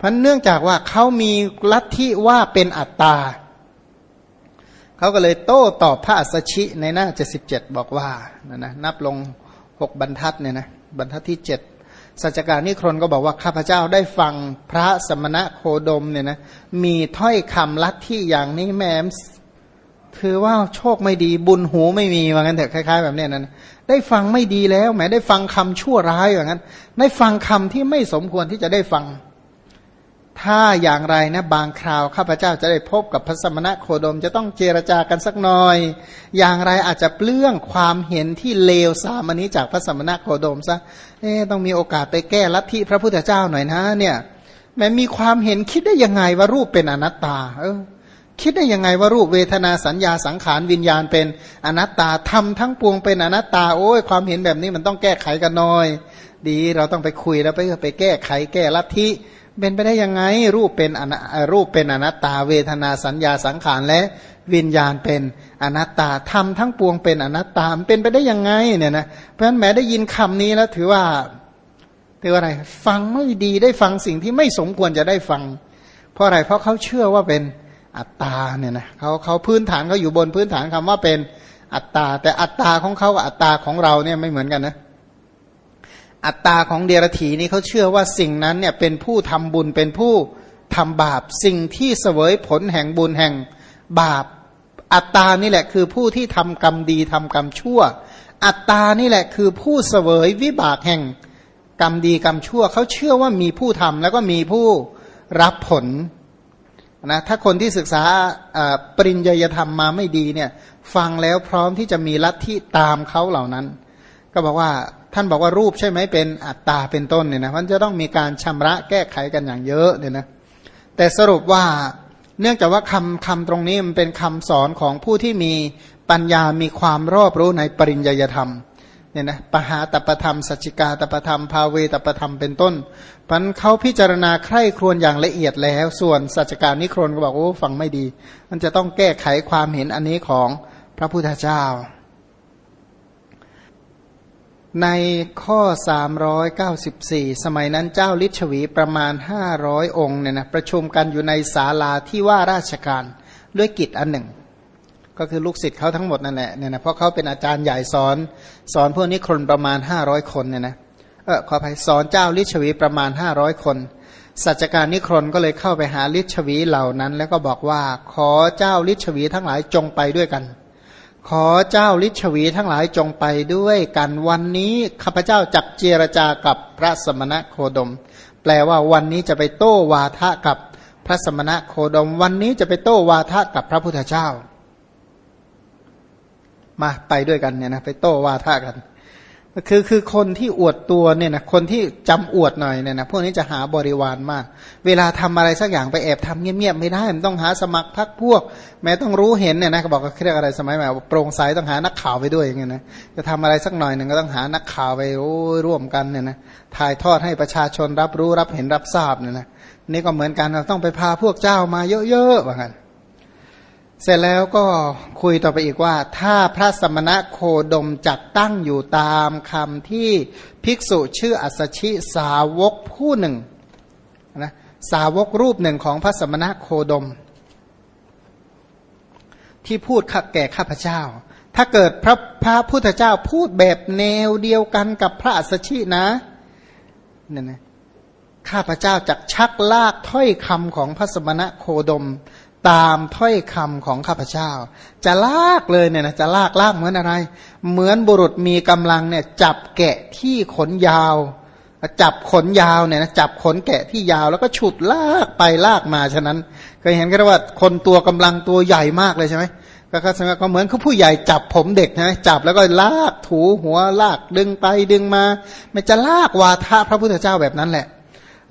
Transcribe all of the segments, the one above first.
พราะเนื่องจากว่าเขามีลัทธิว่าเป็นอัตตาเขาก็เลยโต้ตอบพระอัสสชิในหน้าเจ็ดสิบเจ็ดบอกว่านะนะนับลงหกบรรทัดเนี่ยนะบรรทัดที่เจ็ดสัจการนิครนก็บอกว่าข้าพเจ้าได้ฟังพระสมณะโคดมเนี่ยนะมีถ้อยคำลัทธิอย่างนี้แม้ถือว่าโชคไม่ดีบุญหูไม่มีว่างั้นเถอะคล้ายๆ แบบนี้นั้นได้ฟังไม่ดีแล้วแม้ได้ฟังคำชั่วร้ายอย่างั้น ได้ฟังคำที่ไม่สมควรที่จะได้ฟัง ถ้าอย่างไรนะบางคราวข้าพเจ้าจะได้พบกับพระสมณะโคดม จะต้องเจรจากันสักหน่อย อย่างไรอาจจะเปลื้องความเห็นที่เลวสามอันนี้จากพระสมณะโคดมซะเอ๊ต้องมีโอกาสไปแก้ลัทธิพระพุทธเจ้าหน่อยนะ เนี่ยแม้มีความเห็นคิดได้ยังไงว่ารูปเป็นอนัตตา เออ คิดได้ยังไงว่ารูปเวทนาสัญญาสังขารวิญญาณเป็นอนัตตาทำทั้งปวงเป็นอนัตตา โอ้ยความเห็นแบบนี้มันต้องแก้ไขกันหน่อย ดีเราต้องไปคุยแล้วไปไปแก้ไขแก้ลัทธิ เป็นไปได้ยังไงรูปเป็นอนรูปเป็นอนัตตาเวทนาสัญญาสังขารและวิญญาณเป็นอนัตตาทำทั้งปวงเป็นอนัตตาเป็นไปได้ยังไงเนี่ยนะเพราะฉะนั้นแม้ได้ยินคำนี้แล้วถือว่าถือว่าอะไร ฟังไม่ดีได้ฟังสิ่งที่ไม่สมควรจะได้ฟัง เพราะอะไรเพราะเขาเชื่อว่าเป็นอัตตาเนี่ยนะเขาเขาพื้นฐานเขาอยู่บนพื้นฐานคำว่าเป็นอัตตา แต่อัตตาของเขากับอัตตาของเราเนี่ยไม่เหมือนกันนะ อัตตาของเดรธีนี่เขาเชื่อว่าสิ่งนั้นเนี่ยเป็นผู้ทำบุญเป็นผู้ทำบาป สิ่งที่เสวยผลแห่งบุญแห่งบาป อัตตานี่แหละคือผู้ที่ทำกรรมดีทำกรรมชั่ว อัตตานี่แหละคือผู้เสวยวิบากแห่งกรรมดีกรรมชั่วเขาเชื่อว่ามีผู้ทำแล้วก็มีผู้รับผลนะถ้าคนที่ศึกษาปริญญาธรรมมาไม่ดีเนี่ยฟังแล้วพร้อมที่จะมีลัทธิตามเขาเหล่านั้น ก็บอกว่า ท่านบอกว่ารูปใช่ไหมเป็นอัตตาเป็นต้นเนี่ยนะมันจะต้องมีการชำระแก้ไขกันอย่างเยอะเนี่ยนะแต่สรุปว่าเนื่องจากว่าคำคำตรงนี้มันเป็นคำสอนของผู้ที่มีปัญญามีความรอบรู้ในปริญญาธรรมเนี่ยนะปหาตประธรรมสัจจิกาตประธรรมภาเวตประธรรมเป็นต้นพันเขาพิจารณาใคร่ครวญอย่างละเอียดแล้ว ส่วนสัจจการนิครนก็บอกโอ้ฟังไม่ดี มันจะต้องแก้ไขความเห็นอันนี้ของพระพุทธเจ้า ในข้อ 394 สมัยนั้นเจ้าลิชวีประมาณ 500 องค์เนี่ยนะประชุมกันอยู่ในศาลาที่ว่าราชการด้วยกิจอันหนึ่ง ก็คือลูกศิษย์เขาทั้งหมดนั่นแหละเนี่ยนะเพราะเขาเป็นอาจารย์ใหญ่สอน สอนพวกนี้คนประมาณ 500 คนเนี่ยนะเออขออภัยสอนเจ้าลิชวีประมาณ 500 คนสัจการนิครนก็เลยเข้าไปหาลิชวีเหล่านั้น แล้วก็บอกว่าขอเจ้าลิชวีทั้งหลายจงไปด้วยกัน ขอเจ้าลิชวีทั้งหลายจงไปด้วยกันวันนี้ข้าพเจ้าจักเจรจากับพระสมณะโคดม แปลว่าวันนี้จะไปโต้วาทะกับพระสมณะโคดม วันนี้จะไปโต้วาทะกับพระพุทธเจ้า มาไปด้วยกันเนี่ยนะไปโต้วาทะกัน คือคือคนที่อวดตัวเนี่ยนะคนที่จำอวดหน่อยเนี่ยนะพวกนี้จะหาบริวารมาก เวลาทำอะไรสักอย่างไปแอบทำเงียบๆไม่ได้มันต้องหาสมัครพักพวก แม้ต้องรู้เห็นเนี่ยนะเขาบอกว่าเรียกอะไรสมัยใหม่โปร่งใสต้องหานักข่าวไปด้วยอย่างเงี้ยนะจะทำอะไรสักหน่อยหนึ่งก็ต้องหานักข่าวไปโอ้ร่วมกันเนี่ยนะถ่ายทอดให้ประชาชนรับรู้รับเห็นรับทราบเนี่ยนะนี่ก็เหมือนกันเราต้องไปพาพวกเจ้ามาเยอะๆว่างั้น เสร็จแล้วก็คุยต่อไปอีกว่า ถ้าพระสมณะโคดมจัดตั้งอยู่ตามคำที่ภิกษุชื่ออัสชิสาวกผู้หนึ่งนะสาวกรูปหนึ่งของพระสมณะโคดม ที่พูดขับแก่ข้าพเจ้า ถ้าเกิดพระพระพุทธเจ้าพูดแบบแนวเดียวกันกับพระอัสชินะเนี่ยนะข้าพเจ้าจักชักลากถ้อยคำของพระสมณะโคดม ตามถ้อยคำของข้าพเจ้า จะลากเลยเนี่ยนะจะลากลากเหมือนอะไร เหมือนบุรุษมีกำลังเนี่ยจับแกะที่ขนยาว จับขนยาวเนี่ยนะจับขนแกะที่ยาวแล้วก็ฉุดลากไปลากมาฉะนั้นเคยเห็นกันว่าคนตัวกำลังตัวใหญ่มากเลยใช่ไหมก็ก็เหมือนเขาผู้ใหญ่จับผมเด็กใช่ไหมจับแล้วก็ลากถูหัวลากดึงไปดึงมา มันจะลากวาทะพระพุทธเจ้าแบบนั้นแหละ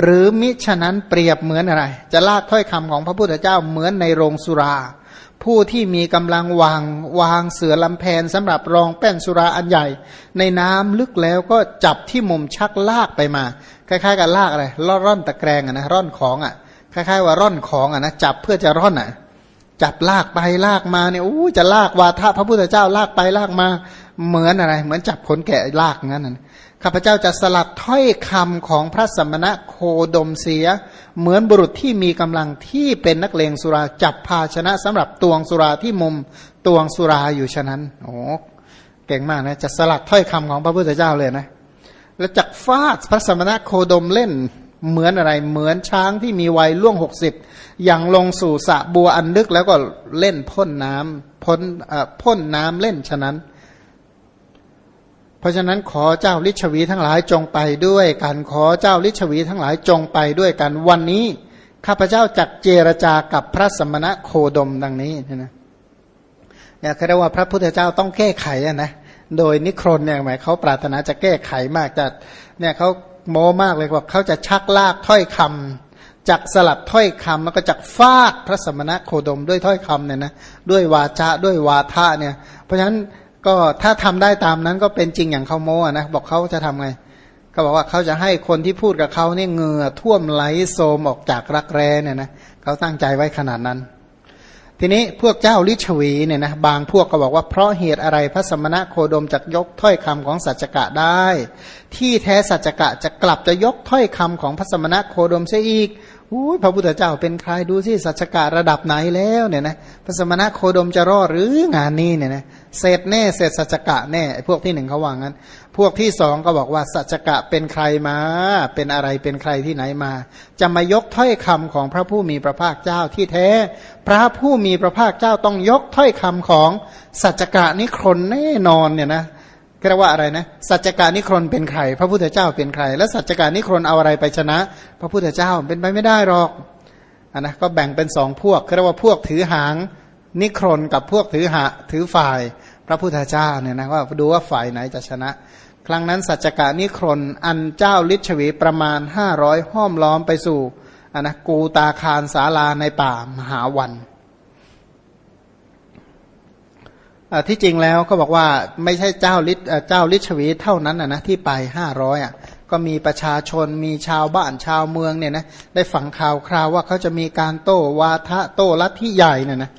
หรือมิฉะนั้นเปรียบเหมือนอะไร จะลากถ้อยคำของพระพุทธเจ้าเหมือนในโรงสุรา ผู้ที่มีกำลังวางวางเสือลำแพนสำหรับรองแป้นสุราอันใหญ่ ในน้ำลึกแล้วก็จับที่มุมชักลากไปมา คล้ายๆกับลากอะไรล่อร่อนตะแกรงอะนะร่อนของอะคล้าย ๆ ว่าร่อนของอะนะจับเพื่อจะร่อนอะจับลากไปลากมาเนี่ยอู้จะลากวาทะพระพุทธเจ้าลากไปลากมาเหมือนอะไร เหมือนจับขนแกะลากงั้นนะ ข้าพเจ้าจะสลัดถ้อยคำของพระสมณะโคดมเสีย เหมือนบุรุษที่มีกำลังที่เป็นนักเลงสุราจับภาชนะสำหรับตวงสุราที่มุมตวงสุราอยู่ฉะนั้นโอ้เก่งมากนะจะสลัดถ้อยคำของพระพุทธเจ้าเลยนะ แล้วจักฟาดพระสมณะโคดมเล่นเหมือนอะไรเหมือนช้างที่มีวัยล่วงหกสิบอย่างลงสู่สะบัวอันลึกแล้วก็เล่นพ่นน้ำพ่นพ่นน้ำเล่นฉะนั้น ราะฉะนั้นขอเจ้าลิชวีทั้งหลายจงไปด้วยกันขอเจ้าลิชวีทั้งหลายจงไปด้วยกันวันนี้ข้าพเจ้าจักเจรจากับพระสมณะโคดมดังนี้นะเนี่ยคือเรียกว่าพระพุทธเจ้าต้องแก้ไขนะโดยนิครนเนี่ยหมายเขาปรารถนาจะแก้ไขมากจะเนี่ยเขาโมมากเลยว่าเขาจะชักลากถ้อยคำจักสลับถ้อยคำแล้วก็จักฟาดพระสมณะโคดมด้วยถ้อยคำเนี่ยนะด้วยวาจาด้วยวาทะเนี่ย เพราะฉะนั้น ก็ถ้าทำได้ตามนั้นก็เป็นจริงอย่างเขาโมนะบอกเขาจะทำไงเขาบอกว่าเขาจะให้คนที่พูดกับเขาเนี่ยเหงื่อท่วมไหลโสมออกจากรักแร้เนี่ยนะเขาตั้งใจไว้ขนาดนั้น ทีนี้พวกเจ้าลิชวีเนี่ยนะบางพวกก็บอกว่าเพราะเหตุอะไรพระสมณะโคดมจะยกถ้อยคำของสัจกะได้ ที่แท้สัจกะจะกลับจะยกถ้อยคำของพระสมณะโคดมเสียอีกอู้พระพุทธเจ้าเป็นใครดูสิสัจกะระดับไหนแล้วเนี่ยนะพระสมณะโคดมจะรอดหรืองานนี้เนี่ยนะ เสร็จแน่เสร็จสัจกะแน่พวกที่หนึ่งเขาว่างั้น พวกที่สองก็บอกว่าสัจกะเป็นใครมา เป็นอะไรเป็นใครที่ไหนมา จะมายกถ้อยคำของพระผู้มีพระภาคเจ้าที่แท้ พระผู้มีพระภาคเจ้าต้องยกถ้อยคำของสัจกะนิครนแน่นอนเนี่ยนะเรียกว่าอะไรนะสัจการนิครนเป็นใคร พระพุทธเจ้าเป็นใคร แล้วสัจการนิครนเอาอะไรไปชนะ พระพุทธเจ้าเป็นไปไม่ได้หรอกอนนะก็แบ่งเป็นสองพวกเรียกว่าพวกถือหางนิครนกับพวกถือหะถือฝ่าย พระพุทธเจ้าเนี่ยนะว่าดูว่าฝ่ายไหนจะชนะ ครั้งนั้นสัจจการนิครนอันเจ้าลิชวีประมาณห้าร้อยห้อมล้อมไปสู่อนนะกูตาคารสาลาในป่ามหาวันที่จริงแล้วก็บอกว่าไม่ใช่เจ้าลิศเจ้าลิชวีเท่านั้นนะที่ไปห้าร้อยอะก็มีประชาชนมีชาวบ้านชาวเมืองเนี่ยนะได้ฝังข่าวคราวว่าเขาจะมีการโต้วาทะโต้ลัทธิใหญ่เนี่ยนะ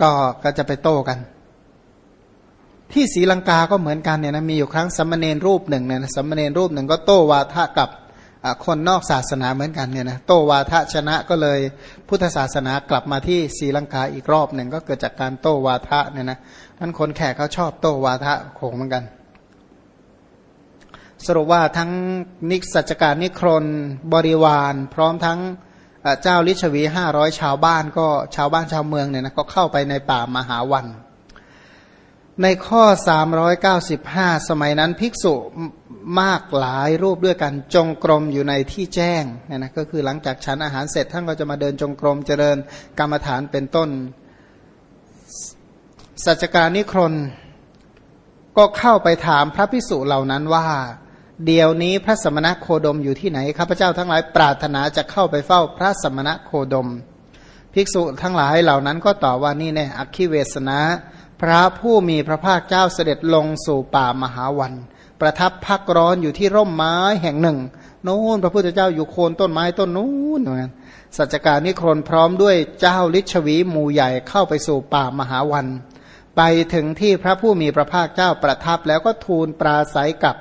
ก็ก็จะไปโต้กัน ที่ศรีลังกาก็เหมือนกันเนี่ยนะมีอยู่ครั้งสัมมเนรรูปหนึ่งเนี่ยสัมมเนรรูปหนึ่งก็โต้วาทะกับคนนอกศาสนาเหมือนกันเนี่ยนะโตวาทะชนะก็เลยพุทธศาสนากลับมาที่ศรีลังกาอีกรอบหนึ่งก็เกิดจากการโตวาทะเนี่ยนะท่นคนแขกเขาชอบโตวาทะโขงเหมือนกัน สรุปว่าทั้งนิสัจการนิครนบริวาร พร้อมทั้งเจ้าลิชวีห้าร้อยชาวบ้านก็ชาวบ้านชาวเมืองเนี่ยนะก็เข้าไปในป่ามหาวัน ในข้อ 395 สมัยนั้นภิกษุมากหลายรูปด้วยกันจงกรมอยู่ในที่แจ้งนี่ยนะก็คือหลังจากฉันอาหารเสร็จท่านก็จะมาเดินจงกรมเจริญกรรมฐานเป็นต้น สัจการนิครนก็เข้าไปถามพระภิกษุเหล่านั้นว่า เดี๋ยวนี้พระสมณะโคดมอยู่ที่ไหนข้าพเจ้าทั้งหลายปรารถนาจะเข้าไปเฝ้าพระสมณะโคดม ภิกษุทั้งหลายเหล่านั้นก็ตอบว่านี่แน่อคิเวสนะ พระผู้มีพระภาคเจ้าเสด็จลงสู่ป่ามหาวัน ประทับพักร้อนอยู่ที่ร่มไม้แห่งหนึ่งโน้นพระพุทธเจ้าอยู่โคนต้นไม้ต้นนู้นเหมือนสัจการนิครนพร้อมด้วยเจ้าลิชวีหมู่ใหญ่เข้าไปสู่ป่ามหาวัน ไปถึงที่พระผู้มีพระภาคเจ้าประทับแล้วก็ทูลปราศัยกับ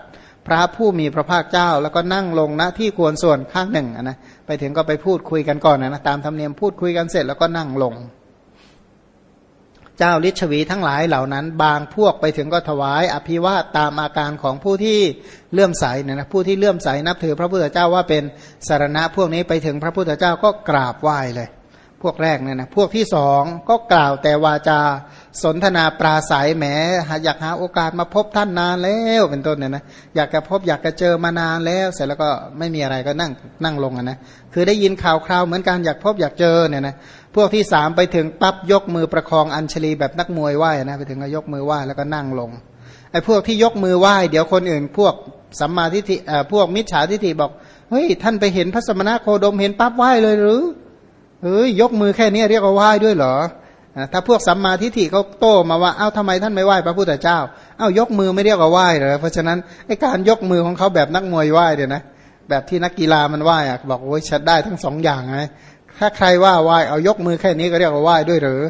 พระผู้มีพระภาคเจ้า แล้วก็นั่งลงณที่ควรส่วนข้างหนึ่งนะไปถึงก็ไปพูดคุยกันก่อนนะตามธรรมเนียมพูดคุยกันเสร็จแล้วก็นั่งลง เจ้าลิชวีทั้งหลายเหล่านั้น บางพวกไปถึงก็ถวาย อภิวาตตามอาการของผู้ที่เลื่อมใสเนี่ยนะผู้ที่เลื่อมใสนับถือพระพุทธเจ้าว่าเป็นสารณะพวกนี้ไปถึงพระพุทธเจ้าก็กราบไหว้เลย พวกแรกเนี่ยนะพวกที่สองก็กล่าวแต่วาจาสนทนาปราศัยแหมอยากหาโอกาสมาพบท่านนานแล้วเป็นต้นเนี่ยนะอยากจะพบอยากจะเจอมานานแล้ว เสร็จแล้วก็ไม่มีอะไรก็นั่งนั่งลงนะคือได้ยินข่าวคราวเหมือนกันอยากพบอยากเจอเนี่ยนะ พวกที่สามไปถึงปั๊บยกมือประคองอัญชลีแบบนักมวยไหว้นะไปถึงก็ยกมือไหว้แล้วก็นั่งลงไอ้พวกที่ยกมือไหว้เดี๋ยวคนอื่น พวกสัมมาทิฏฐิเอ่อพวกมิจฉาทิฏฐิบอกเฮ้ยท่านไปเห็นพระสมณะโคดมเห็นปั๊บไหว้เลยหรือเฮ้ยยกมือแค่นี้เรียกว่าไหว้ด้วยเหรอถ้าพวกสัมมาทิฏฐิเขาโต้มาว่าเอ้าทำไมท่านไม่ไหว้พระพุทธเจ้าเอ้ายกมือไม่เรียกว่าไหว้เหรอเพราะฉะนั้นไอ้การยกมือของเขาแบบนักมวยไหว้เดี๋ยนะแบบที่นักกีฬามันไหว้อะบอกโอ้ยชัดได้ทั้งสองอย่างไง ถ้าใครว่าไหว้เอายกมือแค่นี้ก็เรียกว่าไหว้ด้วยหรือ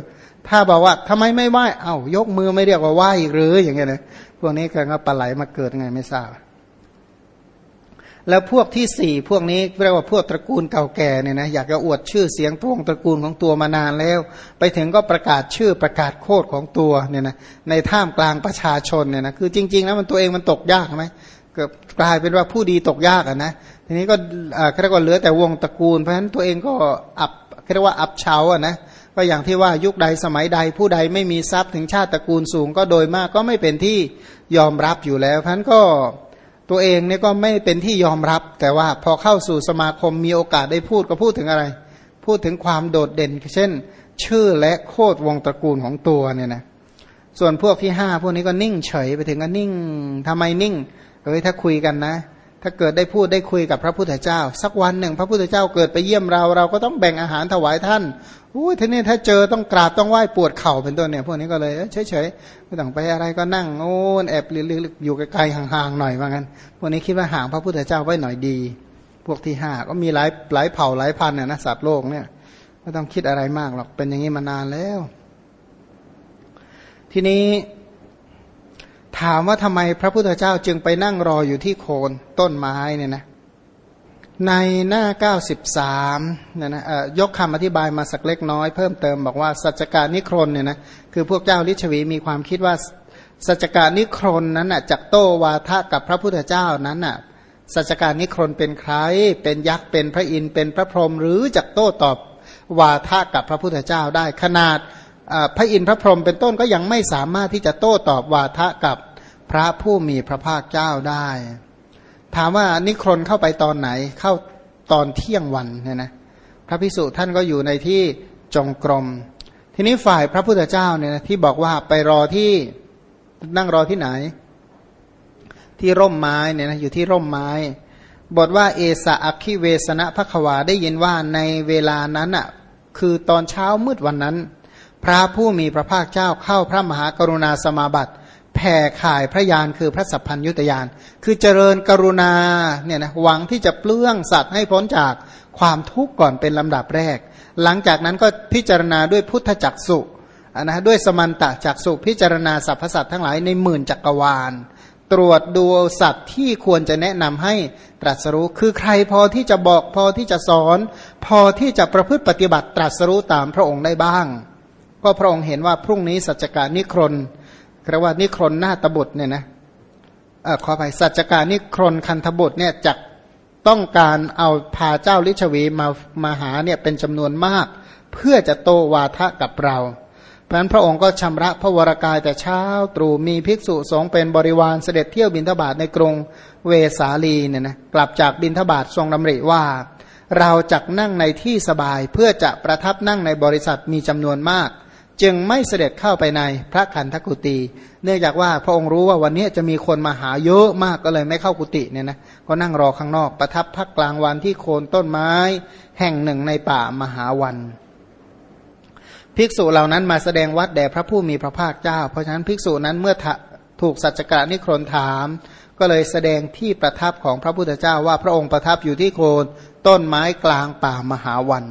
ถ้าบอกว่าทำไมไม่ไหว้เอายกมือไม่เรียกว่าไหว้อีกหรืออย่างเงี้ยนะพวกนี้ก็ปลาไหลมาเกิดไงไม่ทราบ แล้วพวกที่สี่พวกนี้เรียกว่าพวกตระกูลเก่าแก่เนี่ยนะอยากจะอวดชื่อเสียงพวงตระกูลของตัวมานานแล้ว ไปถึงก็ประกาศชื่อประกาศโคดของตัวเนี่ยนะในท่ามกลางประชาชนเนี่ยนะคือจริงๆแล้วมันตัวเองมันตกยากไหมเกิดกลายเป็นว่าผู้ดีตกยากอะนะ ทีนี้ก็เรียกว่าเหลือแต่วงตระกูล เพราะฉะนั้นตัวเองก็อับเรียกว่าอับเฉาอะนะก็อย่างที่ว่ายุคใดสมัยใดผู้ใดไม่มีทรัพย์ถึงชาติตระกูลสูง ก็โดยมากก็ไม่เป็นที่ยอมรับอยู่แล้วเพราะฉะนั้นก็ตัวเองเนี่ยก็ไม่เป็นที่ยอมรับ แต่ว่าพอเข้าสู่สมาคมมีโอกาสได้พูดก็พูดถึงอะไร พูดถึงความโดดเด่น เช่น ชื่อและโคดวงตระกูลของตัวเนี่ยนะส่วนพวกที่ห้าพวกนี้ก็นิ่งเฉยไปถึงก็นิ่งทำไมนิ่งเฮ้ยถ้าคุยกันนะ ถ้าเกิดได้พูดได้คุยกับพระพุทธเจ้า สักวันหนึ่ง พระพุทธเจ้าเกิดไปเยี่ยมเรา เราก็ต้องแบ่งอาหารถวายท่านอุ้ยทีนี้ถ้าเจอต้องกราบต้องไหว้ปวดเข่าเป็นต้นเนี่ยพวกนี้ก็เลยเฉยๆไม่ต้องไปอะไรก็นั่งโอ้แอบลึกๆอยู่ไกลๆห่างๆหน่อยว่างั้นพวกนี้คิดว่าห่างพระพุทธเจ้าไว้หน่อยดี พวกที่ห้าก็มีหลายหลายเผ่าหลายพันเนี่ยนะสัตว์โลกเนี่ยไม่ต้องคิดอะไรมากหรอกเป็นอย่างนี้มานานแล้ว ทีนี้ ถามว่าทำไมพระพุทธเจ้าจึงไปนั่งรออยู่ที่โคนต้นไม้เนี่ยนะในหน้า 93นี่นะยกคำอธิบายมาสักเล็กน้อยเพิ่มเติมบอกว่าสัจการนิครนเนี่ยนะคือพวกเจ้าลิชวีมีความคิดว่าสัจการนิครนนั้นน่ะจากโตวาทะกับพระพุทธเจ้านั้นน่ะสัจการนิครนเป็นใคร เป็นยักษ์เป็นพระอินทร์เป็นพระพรหมหรือจากโตตอบวาทะกับพระพุทธเจ้าได้ขนาด พระอินทร์พระพรหมเป็นต้นก็ยังไม่สามารถที่จะโต้ตอบวาทะกับพระผู้มีพระภาคเจ้าได้ ถามว่านิครนเข้าไปตอนไหนเข้าตอนเที่ยงวันเนี่ยนะพระพิสุท่านก็อยู่ในที่จงกรม ทีนี้ฝ่ายพระพุทธเจ้าเนี่ยที่บอกว่าไปรอที่นั่งรอที่ไหน ที่ร่มไม้เนี่ยนะอยู่ที่ร่มไม้บทว่าเอสะอัคิเวสนะพระควาได้ยินว่าในเวลานั้นอะคือตอนเช้ามืดวันนั้น พระผู้มีพระภาคเจ้าเข้าพระมหากรุณาสมาบัติแผ่ข่ายพระยานคือพระสัพพัญยุตยาน คือเจริญกรุณาเนี่ยนะหวังที่จะเปลื้องสัตว์ให้พ้นจากความทุกข์ก่อนเป็นลำดับแรก หลังจากนั้นก็พิจารณาด้วยพุทธจักสุนะด้วยสมันตะจักสุพิจารณาสรรพสัตว์ทั้งหลายในหมื่นจักรวาล ตรวจดูสัตว์ที่ควรจะแนะนำให้ตรัสรู้ คือใครพอที่จะบอกพอที่จะสอน พอที่จะประพฤติปฏิบัติตรัสรู้ตามพระองค์ได้บ้าง ก็พระองค์เห็นว่าพรุ่งนี้สัจการนิครนเรียกว่านิครนหน้าตบุตรเนี่ยนะอขอไปสัจการนิครนคันธบุตรเนี่ยจะต้องการเอาพาเจ้าลิชวีมามาหาเนี่ยเป็นจำนวนมาก เพื่อจะโตวาทะกับเรา เพราะนั้นพระองค์ก็ชำระพระวรากายแต่เช้าตรู่มีภิกษุสงฆ์เป็นบริวารเสด็จเที่ยวบินทบาทในกรุงเวสาลีเนี่ยนะกลับจากบินทบาททรงดำริว่า เราจักนั่งในที่สบายเพื่อจะประทับนั่งในบริษัทมีจำนวนมาก จึงไม่เสด็จเข้าไปในพระขันธกุตีเนื่องจากว่าพระองค์รู้ว่าวันนี้จะมีคนมาหาเยอะมากก็เลยไม่เข้ากุฏิเนี่ยนะก็นั่งรอข้างนอกประทับพักกลางวันที่โคนต้นไม้ แห่งหนึ่งในป่ามหาวัน ภิกษุเหล่านั้นมาแสดงวัดแด่พระผู้มีพระภาคเจ้า เพราะฉะนั้นภิกษุนั้นเมื่อถูกสัจจกะนิครนถาม ก็เลยแสดงที่ประทับของพระพุทธเจ้าว่าพระองค์ประทับอยู่ที่โคนต้นไม้กลางป่ามหาวัน